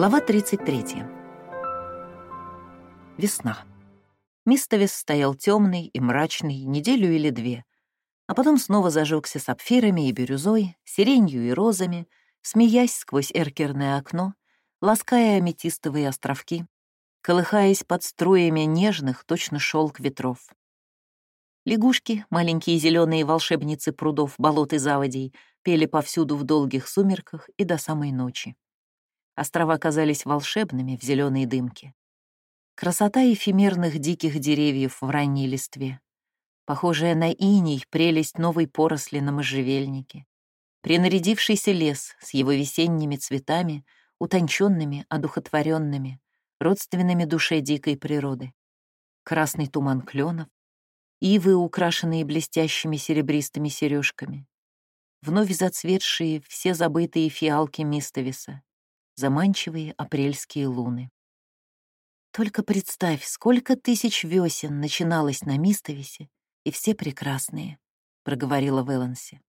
Глава 33. Весна. Мистовис стоял темный и мрачный неделю или две, а потом снова зажегся сапфирами и бирюзой, сиренью и розами, смеясь сквозь эркерное окно, лаская аметистовые островки, колыхаясь под струями нежных, точно шелк ветров. Лягушки, маленькие зеленые волшебницы прудов, болот и заводей, пели повсюду в долгих сумерках и до самой ночи. Острова казались волшебными в зеленой дымке. Красота эфемерных диких деревьев в ранней листве. Похожая на иней прелесть новой поросли на можжевельнике. Принарядившийся лес с его весенними цветами, утонченными, одухотворенными, родственными душе дикой природы. Красный туман кленов, ивы, украшенные блестящими серебристыми сережками, вновь зацветшие все забытые фиалки Мистовиса, заманчивые апрельские луны. Только представь, сколько тысяч весен начиналось на Мистовисе, и все прекрасные, — проговорила Веланси.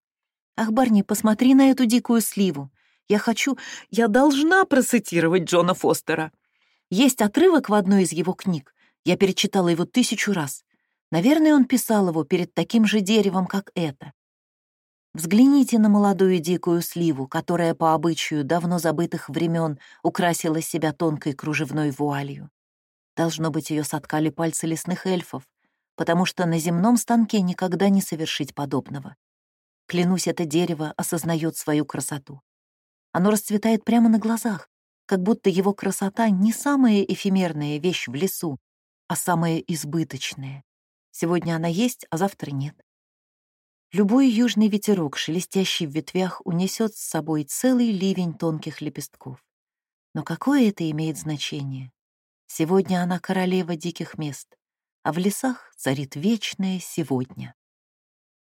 «Ах, Барни, посмотри на эту дикую сливу. Я хочу, я должна процитировать Джона Фостера. Есть отрывок в одной из его книг. Я перечитала его тысячу раз. Наверное, он писал его перед таким же деревом, как это. Взгляните на молодую дикую сливу, которая по обычаю давно забытых времен украсила себя тонкой кружевной вуалью. Должно быть, ее соткали пальцы лесных эльфов, потому что на земном станке никогда не совершить подобного. Клянусь, это дерево осознает свою красоту. Оно расцветает прямо на глазах, как будто его красота не самая эфемерная вещь в лесу, а самая избыточная. Сегодня она есть, а завтра нет. Любой южный ветерок, шелестящий в ветвях, унесет с собой целый ливень тонких лепестков. Но какое это имеет значение? Сегодня она королева диких мест, а в лесах царит вечное сегодня.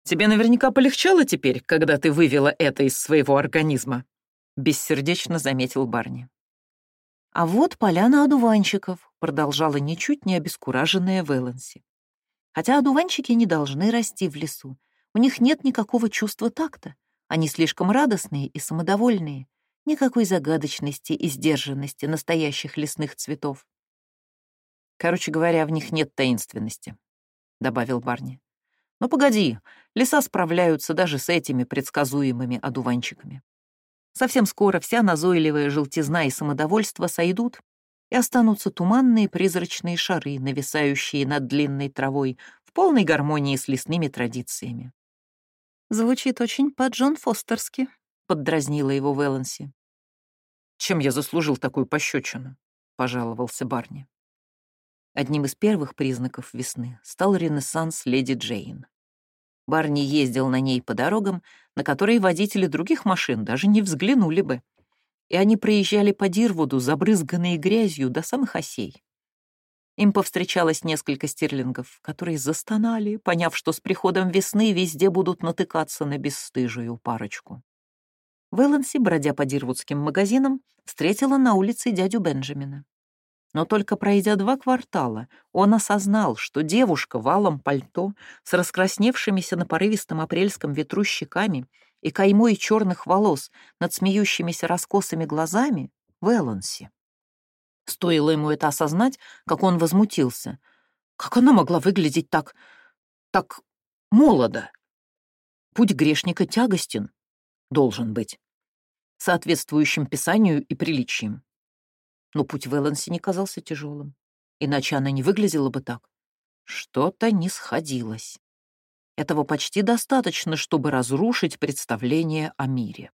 «Тебе наверняка полегчало теперь, когда ты вывела это из своего организма», — бессердечно заметил Барни. «А вот поляна одуванчиков», — продолжала ничуть не обескураженная Вэланси. «Хотя одуванчики не должны расти в лесу, у них нет никакого чувства такта. Они слишком радостные и самодовольные. Никакой загадочности и сдержанности настоящих лесных цветов. Короче говоря, в них нет таинственности, — добавил Барни. Но погоди, леса справляются даже с этими предсказуемыми одуванчиками. Совсем скоро вся назойливая желтизна и самодовольство сойдут, и останутся туманные призрачные шары, нависающие над длинной травой в полной гармонии с лесными традициями. «Звучит очень по-Джон Фостерски», — поддразнила его Вэланси. «Чем я заслужил такую пощечину?» — пожаловался Барни. Одним из первых признаков весны стал ренессанс леди Джейн. Барни ездил на ней по дорогам, на которые водители других машин даже не взглянули бы, и они проезжали по Дирвуду, забрызганные грязью до самых осей. Им повстречалось несколько стерлингов, которые застонали, поняв, что с приходом весны везде будут натыкаться на бесстыжую парочку. Вэланси, бродя по дирвудским магазинам, встретила на улице дядю Бенджамина. Но только пройдя два квартала, он осознал, что девушка в алом пальто с раскрасневшимися на порывистом апрельском ветру щеками и каймой черных волос над смеющимися раскосыми глазами — Вэланси. Стоило ему это осознать, как он возмутился. Как она могла выглядеть так... так молодо? Путь грешника тягостен, должен быть, соответствующим писанию и приличием. Но путь Вэланси не казался тяжелым, иначе она не выглядела бы так. Что-то не сходилось. Этого почти достаточно, чтобы разрушить представление о мире.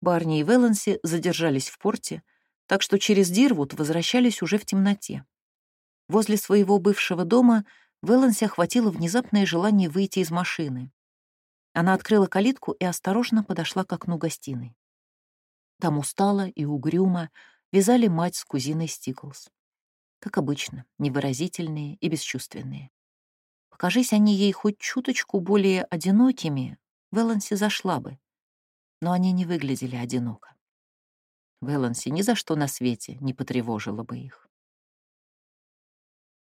Барни и Вэланси задержались в порте, так что через Дирвуд возвращались уже в темноте. Возле своего бывшего дома Вэланси охватило внезапное желание выйти из машины. Она открыла калитку и осторожно подошла к окну гостиной. Там устала и угрюмо вязали мать с кузиной Стиклс. Как обычно, невыразительные и бесчувственные. Покажись они ей хоть чуточку более одинокими, Вэланси зашла бы. Но они не выглядели одиноко. Вэланси ни за что на свете не потревожила бы их.